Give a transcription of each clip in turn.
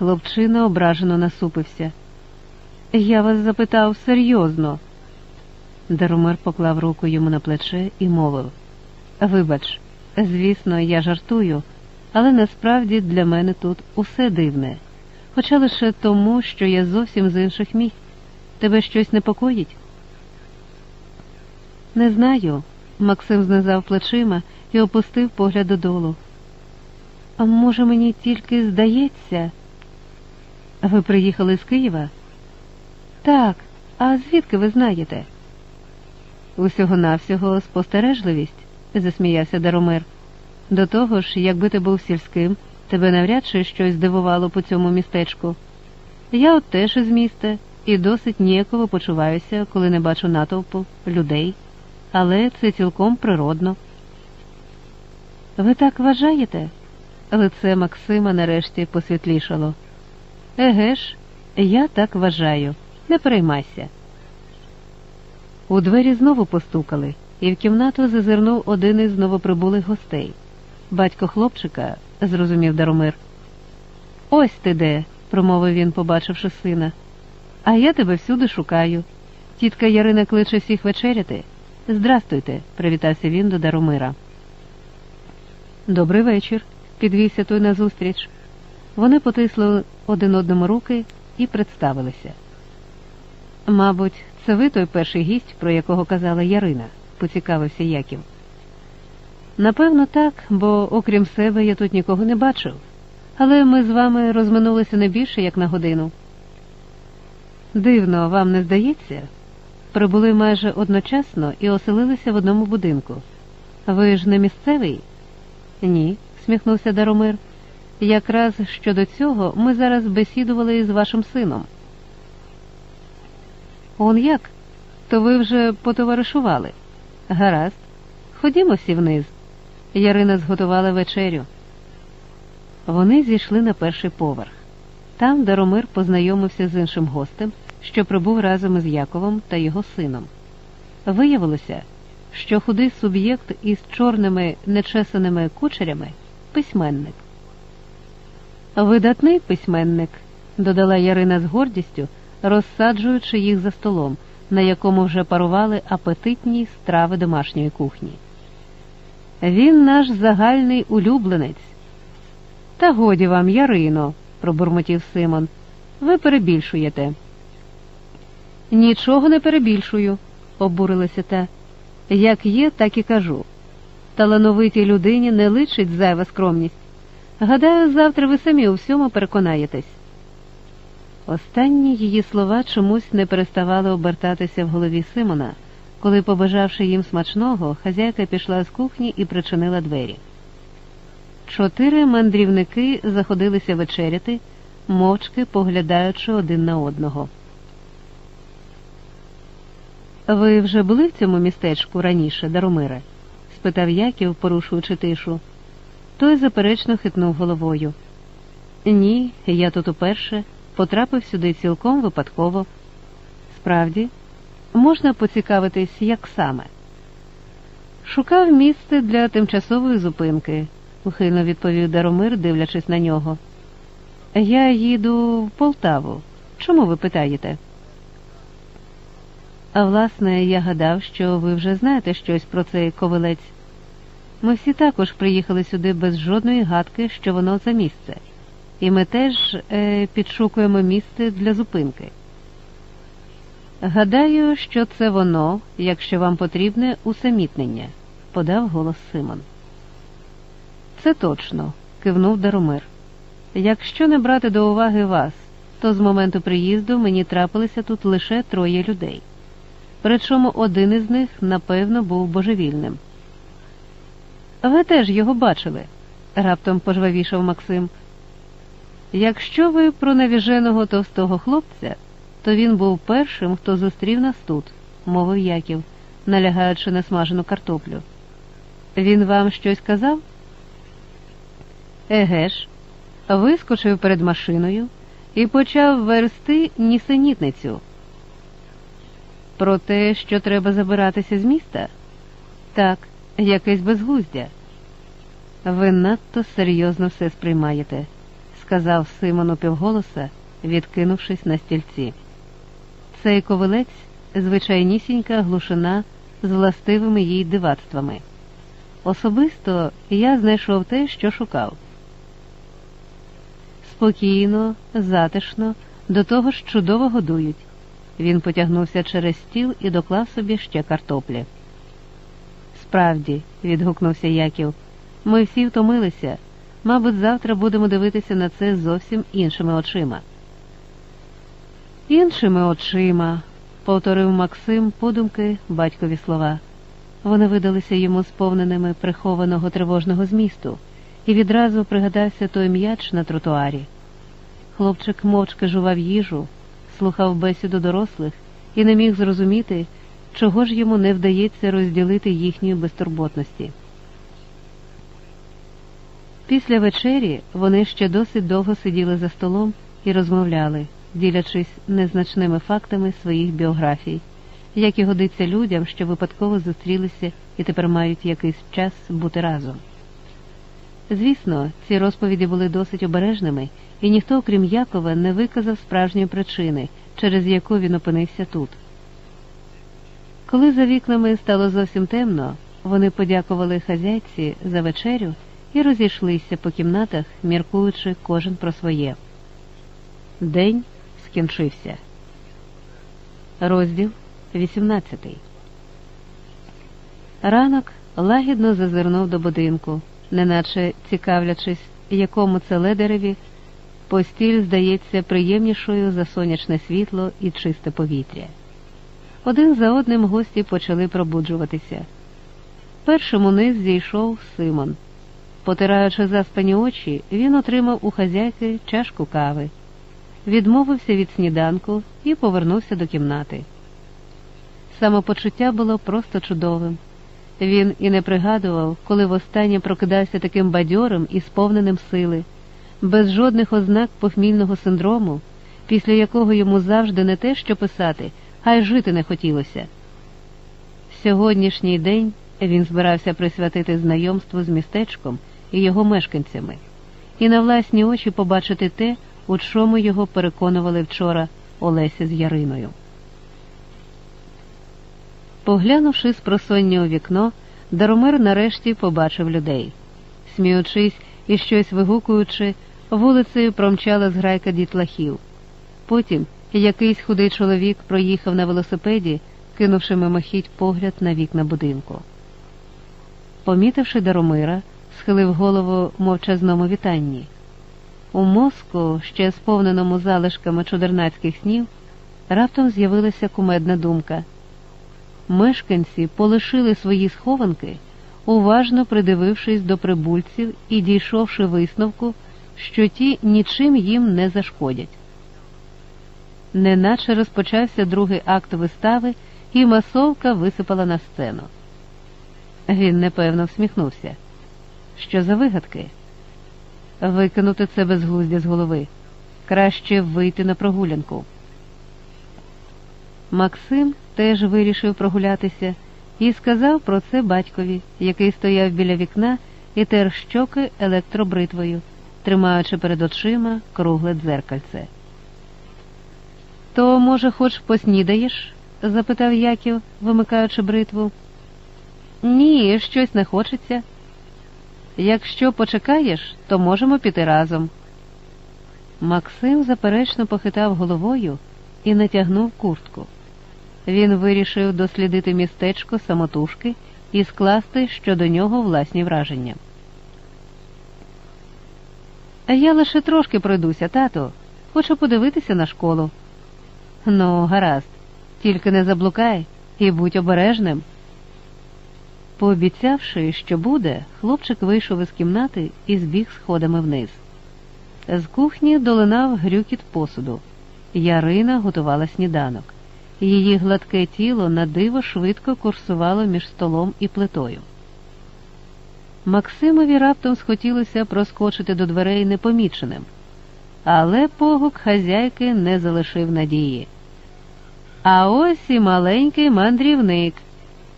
Хлопчина ображено насупився. Я вас запитав серйозно. Даромир поклав руку йому на плече і мовив Вибач, звісно, я жартую, але насправді для мене тут усе дивне, хоча лише тому, що я зовсім з інших місць. Тебе щось непокоїть? Не знаю. Максим знизав плечима і опустив погляд додолу. А може, мені тільки здається? Ви приїхали з Києва? Так, а звідки ви знаєте? Усього навсього спостережливість, засміявся Даромир. До того ж, якби ти був сільським, тебе навряд чи щось здивувало по цьому містечку. Я от теж із міста і досить ніяково почуваюся, коли не бачу натовпу людей, але це цілком природно. Ви так вважаєте? Лице Максима нарешті посвітлішало. Еге ж, я так вважаю. Не переймайся. У двері знову постукали, і в кімнату зазирнув один із новоприбулих гостей. Батько хлопчика, зрозумів Даромир. Ось ти де, промовив він, побачивши сина. А я тебе всюди шукаю. Тітка Ярина кличе всіх вечеряти. Здрастуйте, привітався він до Даромира. Добрий вечір, підвівся той назустріч. Вони потисли один одному руки і представилися. Мабуть, це ви той перший гість, про якого казала Ярина, поцікавився Яків. Напевно, так, бо окрім себе я тут нікого не бачив, але ми з вами розминулися не більше, як на годину. Дивно, вам не здається? Прибули майже одночасно і оселилися в одному будинку. Ви ж не місцевий? Ні, сміхнувся Даромир. Якраз щодо цього ми зараз бесідували із вашим сином. Он як? То ви вже потоваришували? Гаразд, ходімо всі вниз. Ярина зготувала вечерю. Вони зійшли на перший поверх. Там Даромир познайомився з іншим гостем, що прибув разом із Яковом та його сином. Виявилося, що худий суб'єкт із чорними нечесаними кучерями письменник. Видатний письменник, додала Ярина з гордістю, розсаджуючи їх за столом, на якому вже парували апетитні страви домашньої кухні. Він наш загальний улюбленець. Та годі вам, Ярино, пробурмотів Симон. Ви перебільшуєте. Нічого не перебільшую, обурилася та. Як є, так і кажу. Талановитій людині не личить зайва скромність. Гадаю, завтра ви самі у всьому переконаєтесь. Останні її слова чомусь не переставали обертатися в голові Симона, коли, побажавши їм смачного, хазяйка пішла з кухні і причинила двері. Чотири мандрівники заходилися вечеряти, мовчки поглядаючи один на одного. Ви вже були в цьому містечку раніше, Даромире? спитав Яків, порушуючи тишу. Той заперечно хитнув головою. Ні, я тут уперше потрапив сюди цілком випадково. Справді, можна поцікавитись, як саме. Шукав місце для тимчасової зупинки, ухильно відповів Даромир, дивлячись на нього. Я їду в Полтаву. Чому ви питаєте? А власне, я гадав, що ви вже знаєте щось про цей ковилець. Ми всі також приїхали сюди без жодної гадки, що воно за місце, і ми теж е, підшукуємо місце для зупинки. Гадаю, що це воно, якщо вам потрібне усамітнення, подав голос Симон. Це точно, кивнув Даромир. Якщо не брати до уваги вас, то з моменту приїзду мені трапилися тут лише троє людей. Причому один із них, напевно, був божевільним. Ви теж його бачили, раптом пожвавішав Максим. Якщо ви про навіженого товстого хлопця, то він був першим, хто зустрів нас тут, мовив Яків, налягаючи на смажену картоплю. Він вам щось казав? Еге ж, вискочив перед машиною і почав версти нісенітницю. Про те, що треба забиратися з міста? Так, якесь безглуздя. Ви надто серйозно все сприймаєте, сказав Симон півголоса, відкинувшись на стільці. Цей ковилець звичайнісінька глушина з властивими їй дивацтвами. Особисто я знайшов те, що шукав. Спокійно, затишно, до того ж чудово годують. Він потягнувся через стіл і доклав собі ще картоплі. Справді, відгукнувся Яків, ми всі втомилися. Мабуть, завтра будемо дивитися на це зовсім іншими очима. Іншими очима, повторив Максим подумки батькові слова. Вони видалися йому сповненими прихованого тривожного змісту, і відразу пригадався той м'яч на тротуарі. Хлопчик мовчки жував їжу, слухав бесіду дорослих і не міг зрозуміти, чого ж йому не вдається розділити їхньої безтурботності. Після вечері вони ще досить довго сиділи за столом і розмовляли, ділячись незначними фактами своїх біографій, як і годиться людям, що випадково зустрілися і тепер мають якийсь час бути разом. Звісно, ці розповіді були досить обережними, і ніхто, окрім Якова, не виказав справжньої причини, через яку він опинився тут. Коли за вікнами стало зовсім темно, вони подякували хазяйці за вечерю і розійшлися по кімнатах, міркуючи кожен про своє. День скінчився. Розділ 18 Ранок лагідно зазирнув до будинку, неначе цікавлячись, якому це ледереві, постіль здається приємнішою за сонячне світло і чисте повітря. Один за одним гості почали пробуджуватися. Першим униз зійшов Симон. Потираючи заспані очі, він отримав у хазяйки чашку кави, відмовився від сніданку і повернувся до кімнати. Самопочуття було просто чудовим. Він і не пригадував, коли востаннє прокидався таким бадьорим і сповненим сили, без жодних ознак похмільного синдрому, після якого йому завжди не те, що писати, а й жити не хотілося. Сьогоднішній день він збирався присвятити знайомству з містечком і його мешканцями, і на власні очі побачити те, у чому його переконували вчора Олеся з Яриною. Поглянувши з просоння у вікно, Даромир нарешті побачив людей. Сміючись і щось вигукуючи, вулицею промчала зграйка дітлахів. Потім якийсь худий чоловік проїхав на велосипеді, кинувши мимохідь погляд на вікна будинку. Помітивши Даромира, схилив голову мовчазному вітанні. У мозку, ще сповненому залишками чудернацьких снів, раптом з'явилася кумедна думка. Мешканці полишили свої схованки, уважно придивившись до прибульців і дійшовши висновку, що ті нічим їм не зашкодять. Неначе розпочався другий акт вистави, і масовка висипала на сцену. Він непевно всміхнувся. Що за вигадки? Викинути це безглуздя з голови. Краще вийти на прогулянку. Максим теж вирішив прогулятися і сказав про це батькові, який стояв біля вікна і тер щоки електробритвою, тримаючи перед очима кругле дзеркальце. То, може, хоч поснідаєш? запитав Яків, вимикаючи бритву. Ні, щось не хочеться. Якщо почекаєш, то можемо піти разом. Максим заперечно похитав головою і натягнув куртку. Він вирішив дослідити містечко самотужки і скласти щодо нього власні враження. Я лише трошки пройдуся, тато. Хочу подивитися на школу. Ну, гаразд, тільки не заблукай і будь обережним. Пообіцявши, що буде, хлопчик вийшов із кімнати і збіг сходами вниз. З кухні долинав грюкіт посуду. Ярина готувала сніданок. Її гладке тіло на диво швидко курсувало між столом і плитою. Максимові раптом схотілося проскочити до дверей непоміченим, але погук хазяйки не залишив надії. А ось і маленький мандрівник.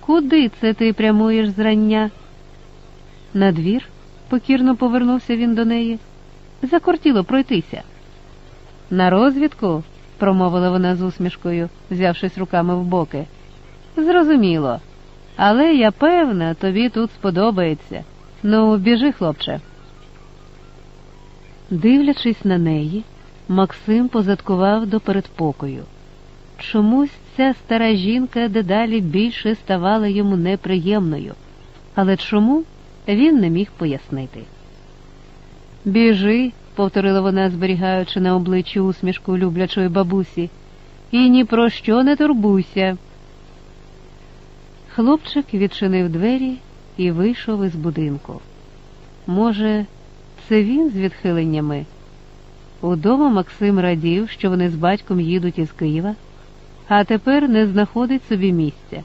Куди це ти прямуєш зрання? На двір, покірно повернувся він до неї. Закортіло пройтися. На розвідку, промовила вона з усмішкою, взявшись руками в боки. Зрозуміло. Але я певна, тобі тут сподобається. Ну, біжи, хлопче. Дивлячись на неї, Максим позадкував до передпокою. Чомусь ця стара жінка дедалі більше ставала йому неприємною, але чому він не міг пояснити. Біжи, повторила вона, зберігаючи на обличчі усмішку люблячої бабусі, і ні про що не турбуйся. Хлопчик відчинив двері і вийшов із будинку. Може, це він з відхиленнями? Удома Максим радів, що вони з батьком їдуть із Києва, а тепер не знаходить собі місця.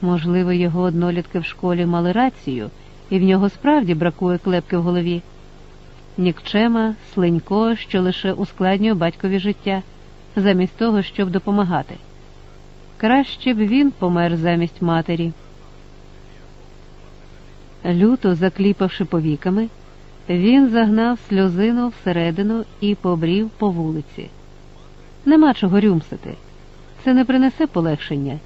Можливо, його однолітки в школі мали рацію, і в нього справді бракує клепки в голові. Нікчема, слинько, що лише ускладнює батькові життя, замість того, щоб допомагати. Краще б він помер замість матері. Люто закліпавши повіками, він загнав сльозину всередину і побрів по вулиці. Нема чого рюмсити. Це не принесе полегшення.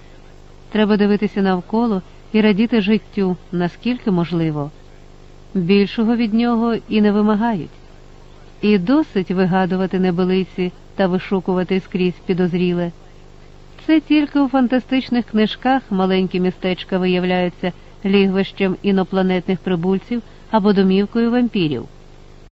Треба дивитися навколо і радіти життю, наскільки можливо. Більшого від нього і не вимагають. І досить вигадувати небелиці та вишукувати скрізь підозріле. Це тільки у фантастичних книжках маленькі містечка виявляються лігвищем інопланетних прибульців або домівкою вампірів.